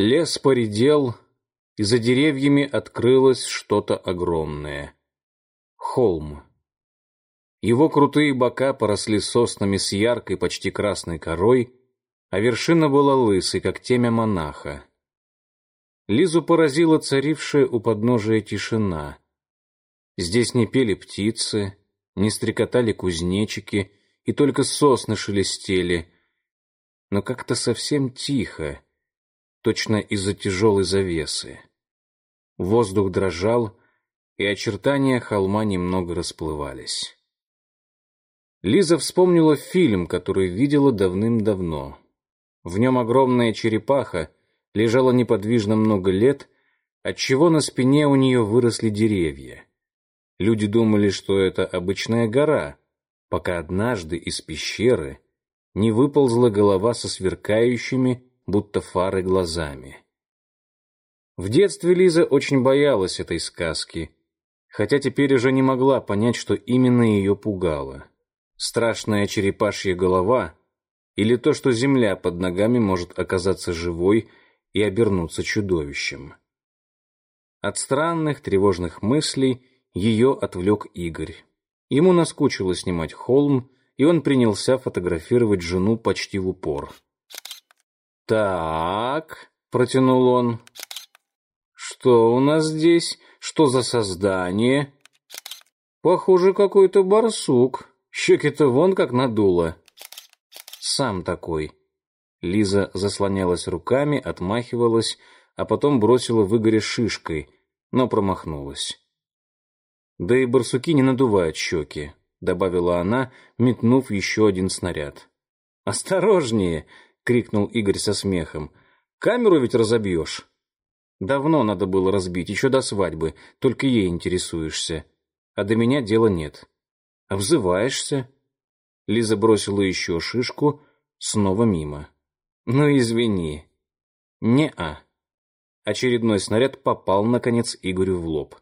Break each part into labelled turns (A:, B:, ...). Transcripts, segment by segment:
A: Лес поредел, и за деревьями открылось что-то огромное. Холм. Его крутые бока поросли соснами с яркой, почти красной корой, а вершина была лысой, как темя монаха. Лизу поразила царившая у подножия тишина. Здесь не пели птицы, не стрекотали кузнечики, и только сосны шелестели, но как-то совсем тихо, точно из-за тяжелой завесы. Воздух дрожал, и очертания холма немного расплывались. Лиза вспомнила фильм, который видела давным-давно. В нем огромная черепаха лежала неподвижно много лет, отчего на спине у нее выросли деревья. Люди думали, что это обычная гора, пока однажды из пещеры не выползла голова со сверкающими, будто фары, глазами. В детстве Лиза очень боялась этой сказки, хотя теперь уже не могла понять, что именно ее пугало. Страшная черепашья голова или то, что земля под ногами может оказаться живой и обернуться чудовищем. От странных, тревожных мыслей ее отвлек Игорь. Ему наскучило снимать холм, и он принялся фотографировать жену почти в упор. «Так», — протянул он, — «что у нас здесь? Что за создание?» «Похоже, какой-то барсук. Щеки-то вон как надуло». «Сам такой». Лиза заслонялась руками, отмахивалась, а потом бросила в Игоря шишкой, но промахнулась. Да и барсуки не надувают щеки, добавила она, метнув еще один снаряд. Осторожнее, крикнул Игорь со смехом. Камеру ведь разобьешь. Давно надо было разбить, еще до свадьбы, только ей интересуешься. А до меня дела нет. Обзываешься? Лиза бросила еще шишку, снова мимо. Ну, извини. Не-а. Очередной снаряд попал, наконец, Игорю в лоб.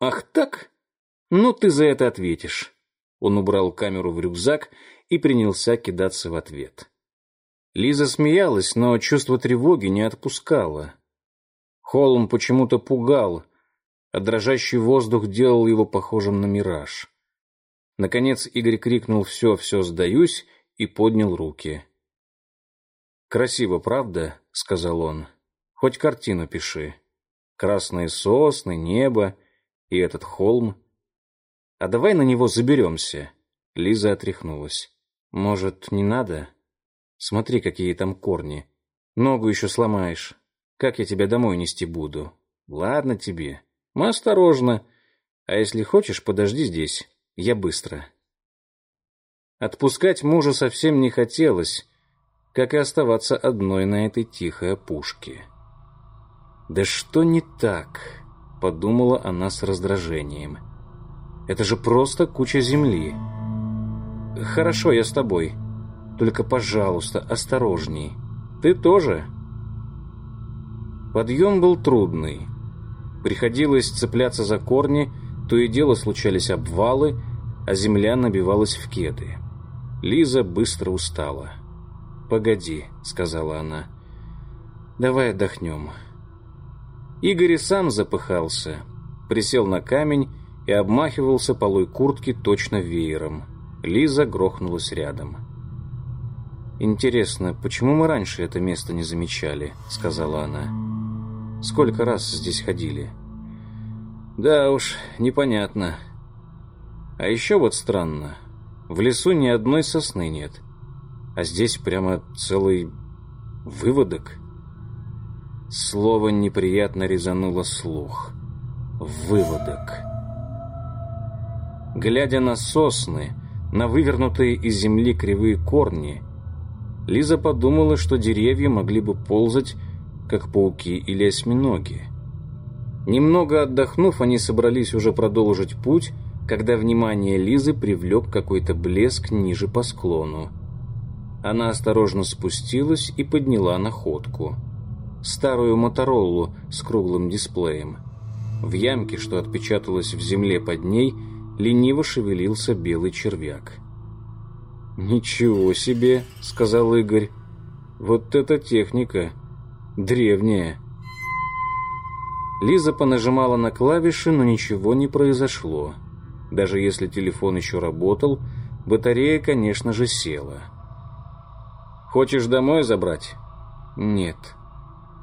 A: «Ах так? Ну, ты за это ответишь». Он убрал камеру в рюкзак и принялся кидаться в ответ. Лиза смеялась, но чувство тревоги не отпускало. Холм почему-то пугал, а дрожащий воздух делал его похожим на мираж. Наконец Игорь крикнул «Все, все, сдаюсь!» и поднял руки. «Красиво, правда?» — сказал он. «Хоть картину пиши. Красные сосны, небо и этот холм. А давай на него заберемся. Лиза отряхнулась. Может, не надо? Смотри, какие там корни. Ногу еще сломаешь. Как я тебя домой нести буду? Ладно тебе. Мы осторожно. А если хочешь, подожди здесь. Я быстро. Отпускать мужа совсем не хотелось, как и оставаться одной на этой тихой опушке. Да что не так? подумала она с раздражением. Это же просто куча земли. Хорошо, я с тобой. Только, пожалуйста, осторожней. Ты тоже. Подъем был трудный. Приходилось цепляться за корни, то и дело случались обвалы, а земля набивалась в кеды. Лиза быстро устала. «Погоди», — сказала она. «Давай отдохнем». Игорь и сам запыхался, присел на камень и обмахивался полой куртки точно веером. Лиза грохнулась рядом. «Интересно, почему мы раньше это место не замечали?» — сказала она. «Сколько раз здесь ходили?» «Да уж, непонятно. А еще вот странно. В лесу ни одной сосны нет, а здесь прямо целый выводок». Слово неприятно резануло слух. Выводок. Глядя на сосны, на вывернутые из земли кривые корни, Лиза подумала, что деревья могли бы ползать, как пауки или осьминоги. Немного отдохнув, они собрались уже продолжить путь, когда внимание Лизы привлек какой-то блеск ниже по склону. Она осторожно спустилась и подняла находку — старую Моторолу с круглым дисплеем. В ямке, что отпечаталось в земле под ней, лениво шевелился белый червяк. «Ничего себе!» — сказал Игорь. «Вот это техника! Древняя. Лиза понажимала на клавиши, но ничего не произошло. Даже если телефон еще работал, батарея, конечно же, села. «Хочешь домой забрать?» «Нет».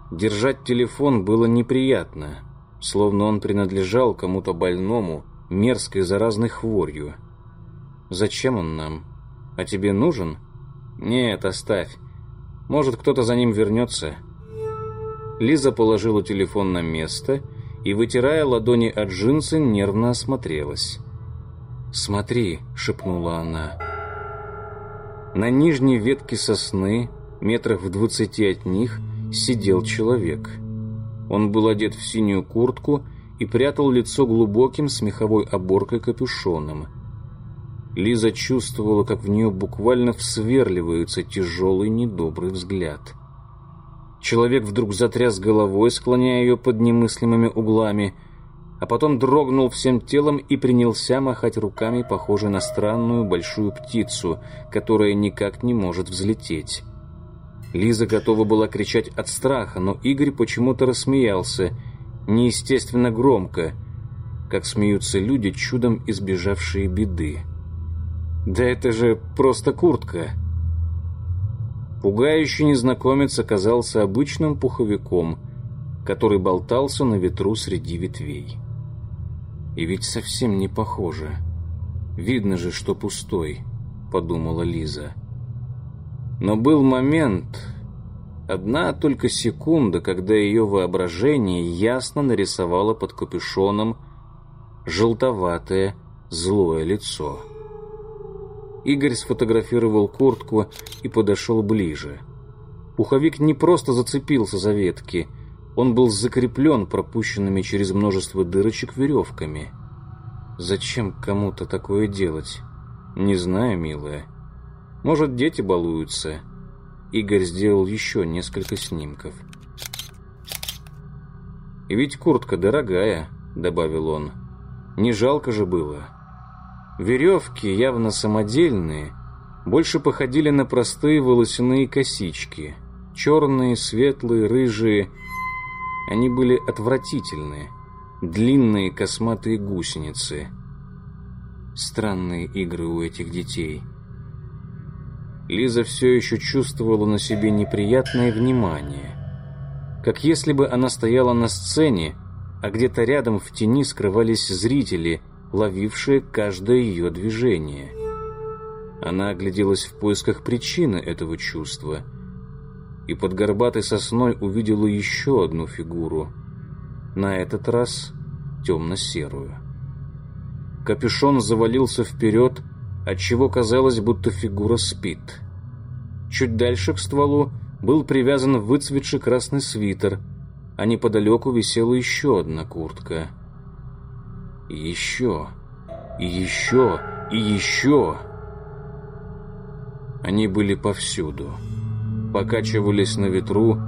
A: Держать телефон было неприятно, словно он принадлежал кому-то больному, мерзкой заразной хворью. «Зачем он нам? А тебе нужен?» «Нет, оставь. Может, кто-то за ним вернется». Лиза положила телефон на место и, вытирая ладони от джинсы, нервно осмотрелась. «Смотри», — шепнула она. На нижней ветке сосны, метрах в двадцати от них, сидел человек. Он был одет в синюю куртку и прятал лицо глубоким с меховой оборкой капюшоном. Лиза чувствовала, как в нее буквально всверливается тяжелый недобрый взгляд. Человек вдруг затряс головой, склоняя ее под немыслимыми углами, а потом дрогнул всем телом и принялся махать руками, похожей на странную большую птицу, которая никак не может взлететь. Лиза готова была кричать от страха, но Игорь почему-то рассмеялся, неестественно громко, как смеются люди, чудом избежавшие беды. «Да это же просто куртка!» Пугающий незнакомец оказался обычным пуховиком, который болтался на ветру среди ветвей. И ведь совсем не похоже. Видно же, что пустой, подумала Лиза. Но был момент, одна только секунда, когда ее воображение ясно нарисовало под капюшоном желтоватое злое лицо. Игорь сфотографировал куртку и подошел ближе. Пуховик не просто зацепился за ветки, он был закреплен пропущенными через множество дырочек веревками. Зачем кому-то такое делать? Не знаю, милая. Может, дети балуются. Игорь сделал еще несколько снимков. «И ведь куртка дорогая», — добавил он. «Не жалко же было». Веревки, явно самодельные, больше походили на простые волосяные косички. Черные, светлые, рыжие. Они были отвратительные. Длинные косматые гусеницы. Странные игры у этих детей. Лиза все еще чувствовала на себе неприятное внимание. Как если бы она стояла на сцене, а где-то рядом в тени скрывались зрители – ловившее каждое ее движение. Она огляделась в поисках причины этого чувства и под горбатой сосной увидела еще одну фигуру, на этот раз темно-серую. Капюшон завалился вперед, отчего казалось, будто фигура спит. Чуть дальше к стволу был привязан выцветший красный свитер, а неподалеку висела еще одна куртка — еще, и еще, и еще. Они были повсюду. Покачивались на ветру,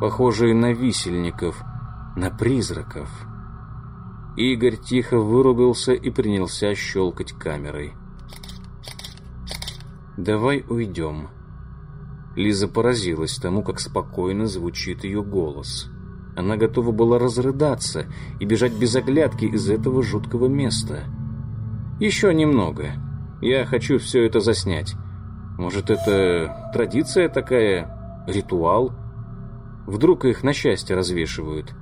A: похожие на висельников, на призраков. Игорь тихо выругался и принялся щелкать камерой. «Давай уйдем». Лиза поразилась тому, как спокойно звучит ее голос. Она готова была разрыдаться и бежать без оглядки из этого жуткого места. «Еще немного. Я хочу все это заснять. Может, это традиция такая? Ритуал? Вдруг их на счастье развешивают?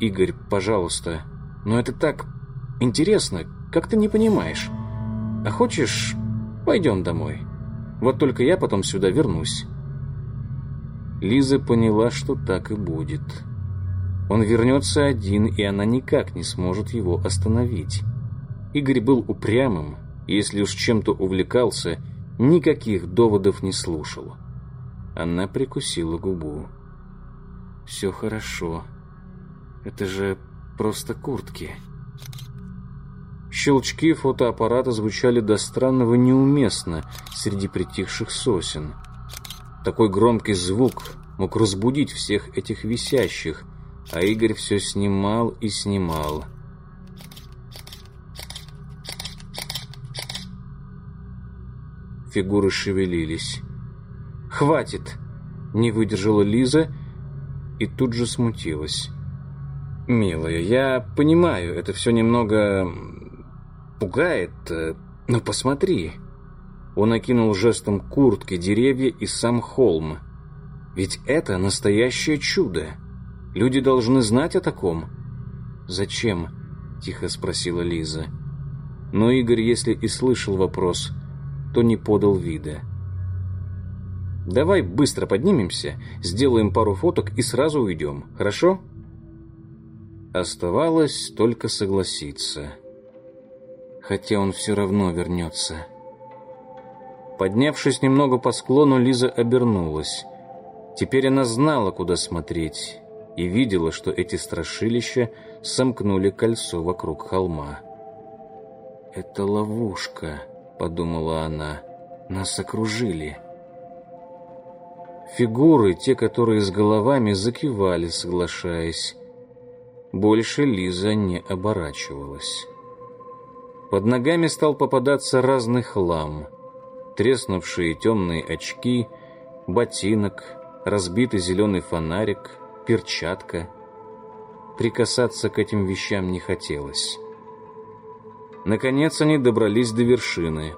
A: Игорь, пожалуйста. Но это так интересно, как ты не понимаешь. А хочешь, пойдем домой? Вот только я потом сюда вернусь». Лиза поняла, что так и будет. Он вернется один, и она никак не сможет его остановить. Игорь был упрямым, и если уж чем-то увлекался, никаких доводов не слушал. Она прикусила губу. «Все хорошо. Это же просто куртки». Щелчки фотоаппарата звучали до странного неуместно среди притихших сосен. Такой громкий звук мог разбудить всех этих висящих – а Игорь все снимал и снимал. Фигуры шевелились. «Хватит!» — не выдержала Лиза и тут же смутилась. «Милая, я понимаю, это все немного пугает, э, но посмотри». Он окинул жестом куртки, деревья и сам холм. «Ведь это настоящее чудо. Люди должны знать о таком». «Зачем?» — тихо спросила Лиза. Но Игорь, если и слышал вопрос, то не подал вида. «Давай быстро поднимемся, сделаем пару фоток и сразу уйдем, хорошо?» Оставалось только согласиться. Хотя он все равно вернется. Поднявшись немного по склону, Лиза обернулась. Теперь она знала, куда смотреть, и видела, что эти страшилища сомкнули кольцо вокруг холма. «Это ловушка», — подумала она. «Нас окружили». Фигуры, те, которые с головами, закивали, соглашаясь. Больше Лиза не оборачивалась. Под ногами стал попадаться разный хлам. Треснувшие темные очки, ботинок, разбитый зеленый фонарик, перчатка. Прикасаться к этим вещам не хотелось. Наконец они добрались до вершины.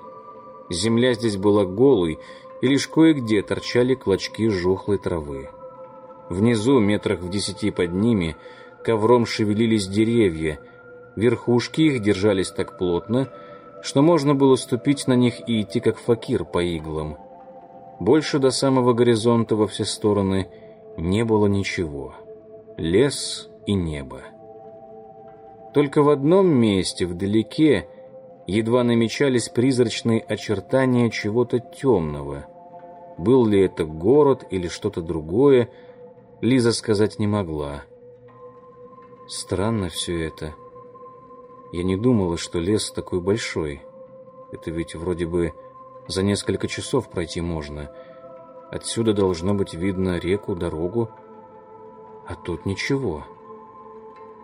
A: Земля здесь была голой, и лишь кое-где торчали клочки жухлой травы. Внизу, метрах в десяти под ними, ковром шевелились деревья, верхушки их держались так плотно, что можно было ступить на них и идти как факир по иглам. Больше до самого горизонта во все стороны не было ничего. Лес и небо. Только в одном месте, вдалеке, едва намечались призрачные очертания чего-то темного. Был ли это город или что-то другое, Лиза сказать не могла. Странно все это. Я не думала, что лес такой большой. Это ведь вроде бы за несколько часов пройти можно. Отсюда должно быть видно реку, дорогу. А тут ничего.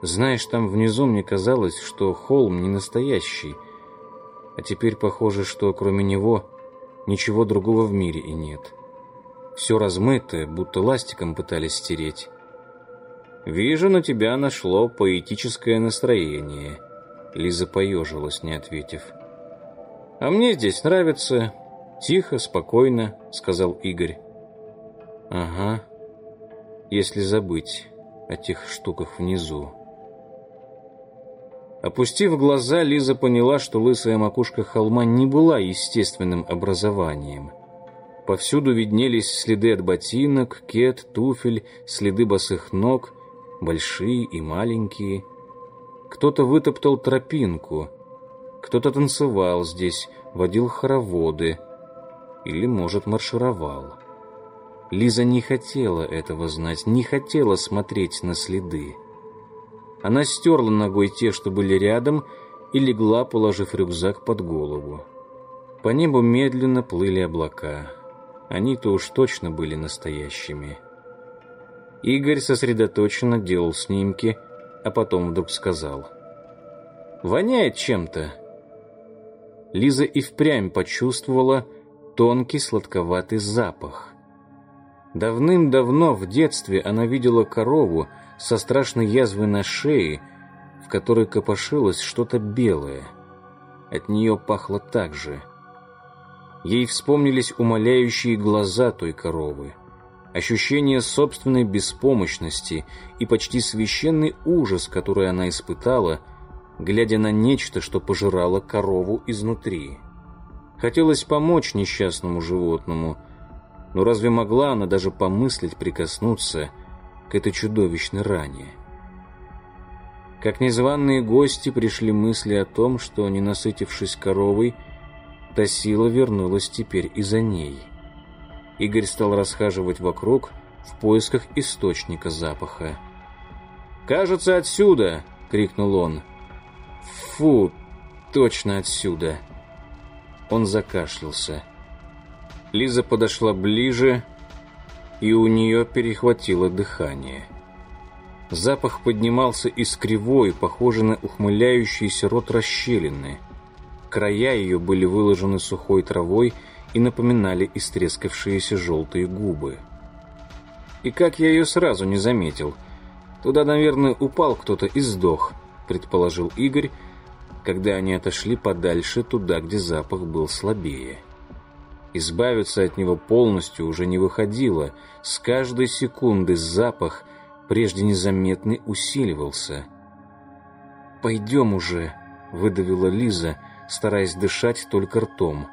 A: Знаешь, там внизу мне казалось, что холм не настоящий. А теперь похоже, что кроме него ничего другого в мире и нет. Все размытое, будто ластиком пытались стереть. «Вижу, на тебя нашло поэтическое настроение», — Лиза поежилась, не ответив. «А мне здесь нравится. Тихо, спокойно», — сказал Игорь. «Ага, если забыть о тех штуках внизу». Опустив глаза, Лиза поняла, что лысая макушка холма не была естественным образованием. Повсюду виднелись следы от ботинок, кет, туфель, следы босых ног — большие и маленькие. Кто-то вытоптал тропинку, кто-то танцевал здесь, водил хороводы или, может, маршировал. Лиза не хотела этого знать, не хотела смотреть на следы. Она стерла ногой те, что были рядом, и легла, положив рюкзак под голову. По небу медленно плыли облака. Они-то уж точно были настоящими. Игорь сосредоточенно делал снимки, а потом вдруг сказал. «Воняет чем-то». Лиза и впрямь почувствовала тонкий сладковатый запах. Давным-давно в детстве она видела корову со страшной язвой на шее, в которой копошилось что-то белое. От нее пахло так же. Ей вспомнились умоляющие глаза той коровы ощущение собственной беспомощности и почти священный ужас, который она испытала, глядя на нечто, что пожирало корову изнутри. Хотелось помочь несчастному животному, но разве могла она даже помыслить прикоснуться к этой чудовищной ране? Как незваные гости пришли мысли о том, что, не насытившись коровой, та сила вернулась теперь и за ней — Игорь стал расхаживать вокруг в поисках источника запаха. «Кажется, отсюда!» — крикнул он. «Фу, точно отсюда!» Он закашлялся. Лиза подошла ближе, и у нее перехватило дыхание. Запах поднимался из кривой, похожей на ухмыляющийся рот расщелины. Края ее были выложены сухой травой и напоминали истрескавшиеся желтые губы. И как я ее сразу не заметил. Туда, наверное, упал кто-то и сдох, предположил Игорь, когда они отошли подальше туда, где запах был слабее. Избавиться от него полностью уже не выходило. С каждой секунды запах, прежде незаметный, усиливался. «Пойдем уже», — выдавила Лиза, стараясь дышать только ртом.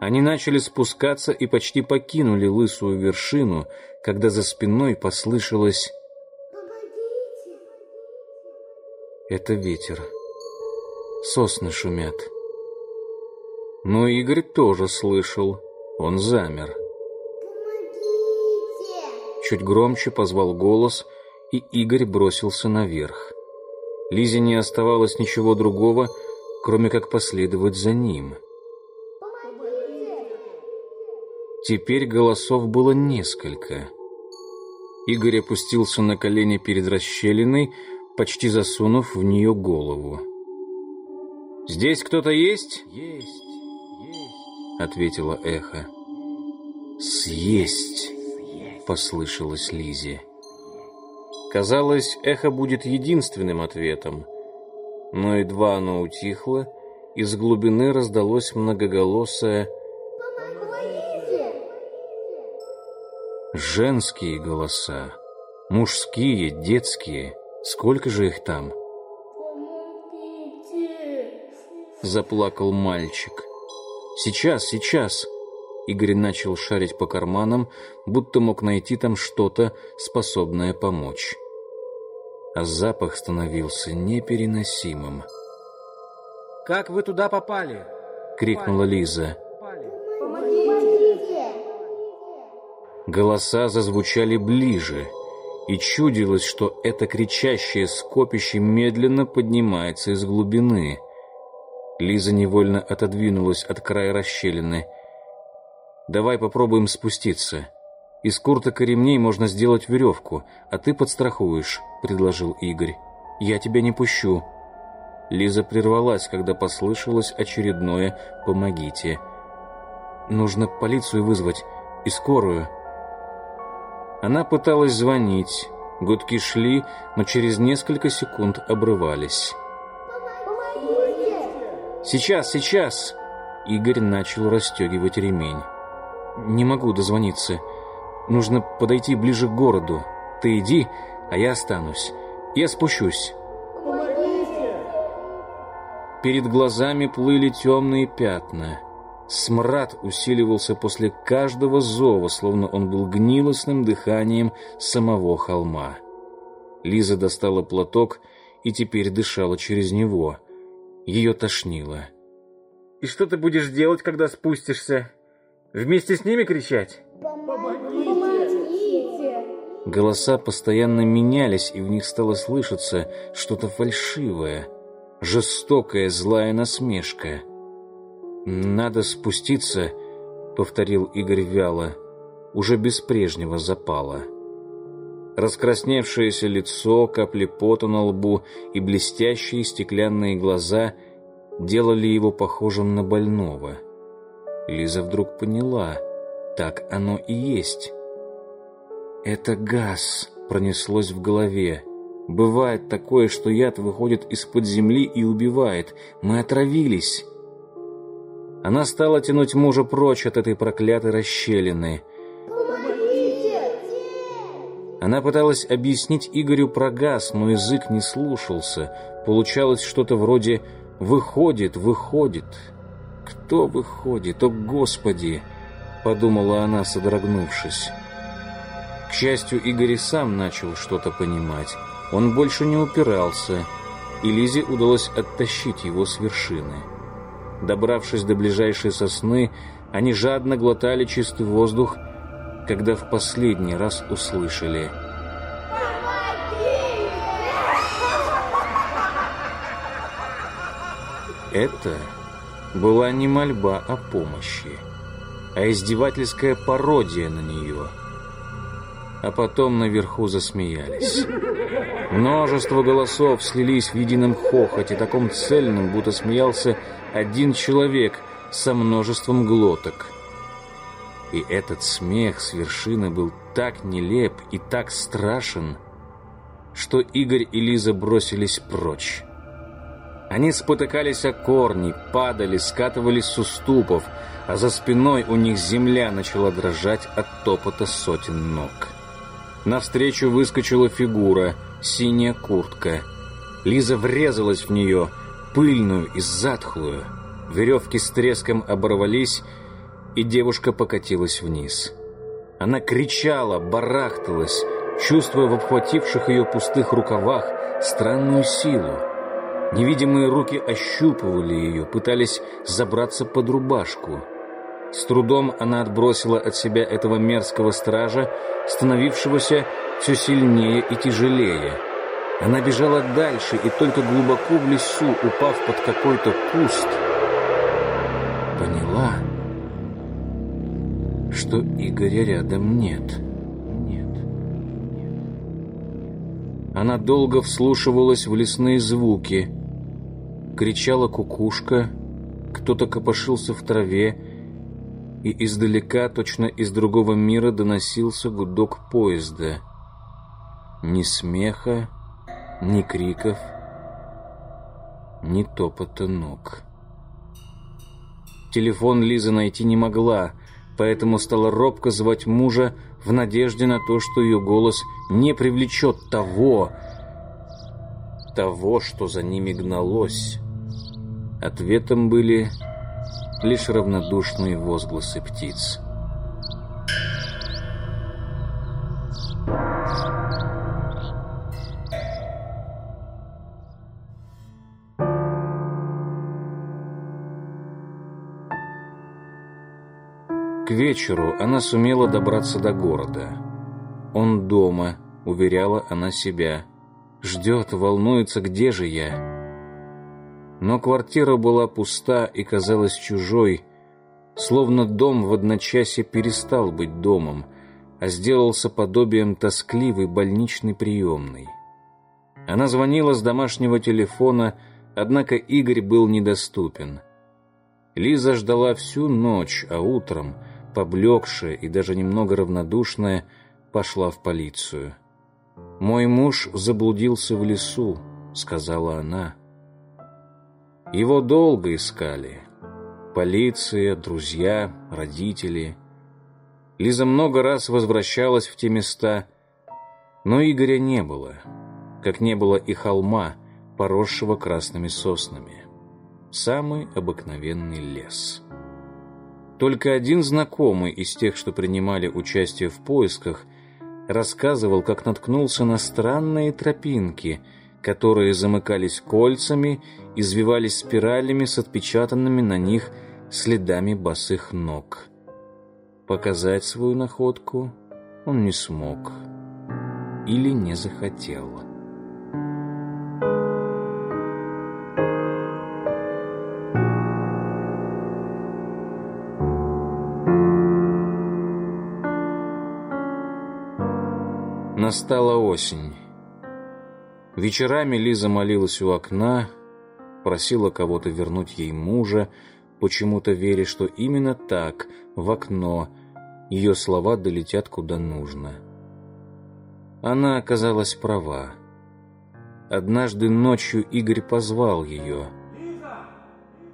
A: Они начали спускаться и почти покинули лысую вершину, когда за спиной послышалось «Помогите!» Это ветер. Сосны шумят. Но Игорь тоже слышал. Он замер. «Помогите!» Чуть громче позвал голос, и Игорь бросился наверх. Лизе не оставалось ничего другого, кроме как последовать за ним. Теперь голосов было несколько. Игорь опустился на колени перед расщелиной, почти засунув в нее голову. «Здесь кто-то есть?» «Есть, есть», — ответило эхо. «Съесть», — послышалось Лизе. Казалось, эхо будет единственным ответом. Но едва оно утихло, из глубины раздалось многоголосое Женские голоса, мужские, детские, сколько же их там? Заплакал мальчик. «Сейчас, сейчас!» Игорь начал шарить по карманам, будто мог найти там что-то, способное помочь. А запах становился непереносимым.
B: «Как вы туда попали?»
A: — крикнула Лиза. Голоса зазвучали ближе, и чудилось, что это кричащее скопище медленно поднимается из глубины. Лиза невольно отодвинулась от края расщелины. «Давай попробуем спуститься. Из курток и ремней можно сделать веревку, а ты подстрахуешь», — предложил Игорь. «Я тебя не пущу». Лиза прервалась, когда послышалось очередное «помогите». «Нужно полицию вызвать и скорую». Она пыталась звонить. Гудки шли, но через несколько секунд обрывались. «Сейчас, сейчас!» Игорь начал расстегивать ремень. «Не могу дозвониться. Нужно подойти ближе к городу. Ты иди, а я останусь. Я спущусь». Перед глазами плыли темные пятна. Смрад усиливался после каждого зова, словно он был гнилостным дыханием самого холма. Лиза достала платок и теперь дышала через него. Ее тошнило.
B: «И что ты будешь делать, когда спустишься? Вместе с ними кричать?»
A: «Помогите!» Голоса постоянно менялись, и в них стало слышаться что-то фальшивое, жестокая злая насмешка — «Надо спуститься», — повторил Игорь вяло, уже без прежнего запала. Раскрасневшееся лицо, капли пота на лбу и блестящие стеклянные глаза делали его похожим на больного. Лиза вдруг поняла, так оно и есть. «Это газ», — пронеслось в голове. «Бывает такое, что яд выходит из-под земли и убивает. Мы отравились». Она стала тянуть мужа прочь от этой проклятой расщелины. Она пыталась объяснить Игорю про газ, но язык не слушался. Получалось что-то вроде «выходит, выходит». «Кто выходит? О, Господи!» — подумала она, содрогнувшись. К счастью, Игорь сам начал что-то понимать. Он больше не упирался, и Лизе удалось оттащить его с вершины. Добравшись до ближайшей сосны, они жадно глотали чистый воздух, когда в последний раз услышали Это была не мольба о помощи, а издевательская пародия на нее. А потом наверху засмеялись. Множество голосов слились в едином хохоте, таком цельном, будто смеялся один человек со множеством глоток. И этот смех с вершины был так нелеп и так страшен, что Игорь и Лиза бросились прочь. Они спотыкались о корни, падали, скатывались с уступов, а за спиной у них земля начала дрожать от топота сотен ног. Навстречу выскочила фигура, синяя куртка. Лиза врезалась в нее, пыльную и затхлую. Веревки с треском оборвались, и девушка покатилась вниз. Она кричала, барахталась, чувствуя в обхвативших ее пустых рукавах странную силу. Невидимые руки ощупывали ее, пытались забраться под рубашку. С трудом она отбросила от себя этого мерзкого стража, становившегося все сильнее и тяжелее. Она бежала дальше и только глубоко в лесу, упав под какой-то куст, поняла, что Игоря рядом нет. Нет. Она долго вслушивалась в лесные звуки. Кричала кукушка, кто-то копошился в траве, и издалека, точно из другого мира, доносился гудок поезда. Ни смеха, ни криков, ни топота ног. Телефон Лиза найти не могла, поэтому стала робко звать мужа в надежде на то, что ее голос не привлечет того, того, что за ними гналось. Ответом были лишь равнодушные возгласы птиц. Вечеру она сумела добраться до города. Он дома, уверяла она себя. Ждет, волнуется, где же я? Но квартира была пуста и казалась чужой, словно дом в одночасье перестал быть домом, а сделался подобием тоскливой больничной приемной. Она звонила с домашнего телефона, однако Игорь был недоступен. Лиза ждала всю ночь, а утром, поблекшая и даже немного равнодушная, пошла в полицию. «Мой муж заблудился в лесу», — сказала она. Его долго искали. Полиция, друзья, родители. Лиза много раз возвращалась в те места, но Игоря не было, как не было и холма, поросшего красными соснами. Самый обыкновенный лес. Только один знакомый из тех, что принимали участие в поисках, рассказывал, как наткнулся на странные тропинки — которые замыкались кольцами, извивались спиралями с отпечатанными на них следами босых ног. Показать свою находку он не смог или не захотел. Настала осень. Вечерами Лиза молилась у окна, просила кого-то вернуть ей мужа, почему-то веря, что именно так, в окно, ее слова долетят куда нужно. Она оказалась права. Однажды ночью Игорь позвал ее.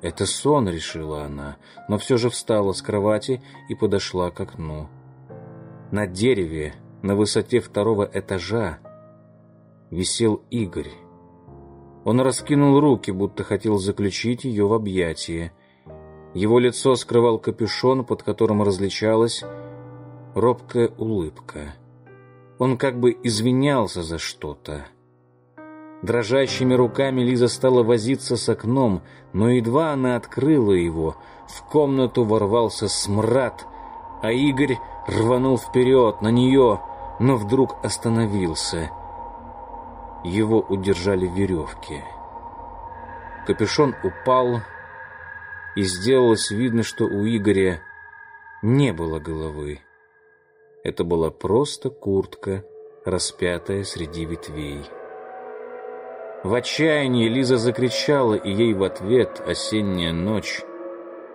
A: «Это сон», — решила она, но все же встала с кровати и подошла к окну. На дереве, на высоте второго этажа, висел Игорь. Он раскинул руки, будто хотел заключить ее в объятия. Его лицо скрывал капюшон, под которым различалась робкая улыбка. Он как бы извинялся за что-то. Дрожащими руками Лиза стала возиться с окном, но едва она открыла его, в комнату ворвался смрад, а Игорь рванул вперед на нее, но вдруг остановился. Его удержали веревки. Капюшон упал, и сделалось видно, что у Игоря не было головы. Это была просто куртка, распятая среди ветвей. В отчаянии Лиза закричала, и ей в ответ осенняя ночь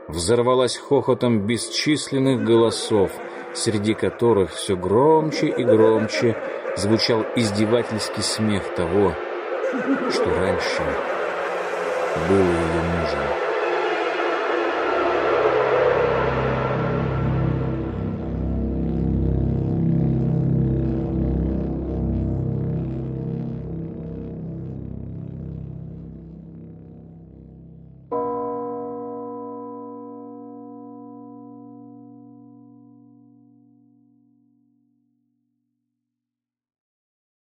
A: взорвалась хохотом бесчисленных голосов, среди которых все громче и громче звучал издевательский смех того, что раньше было ее мужем.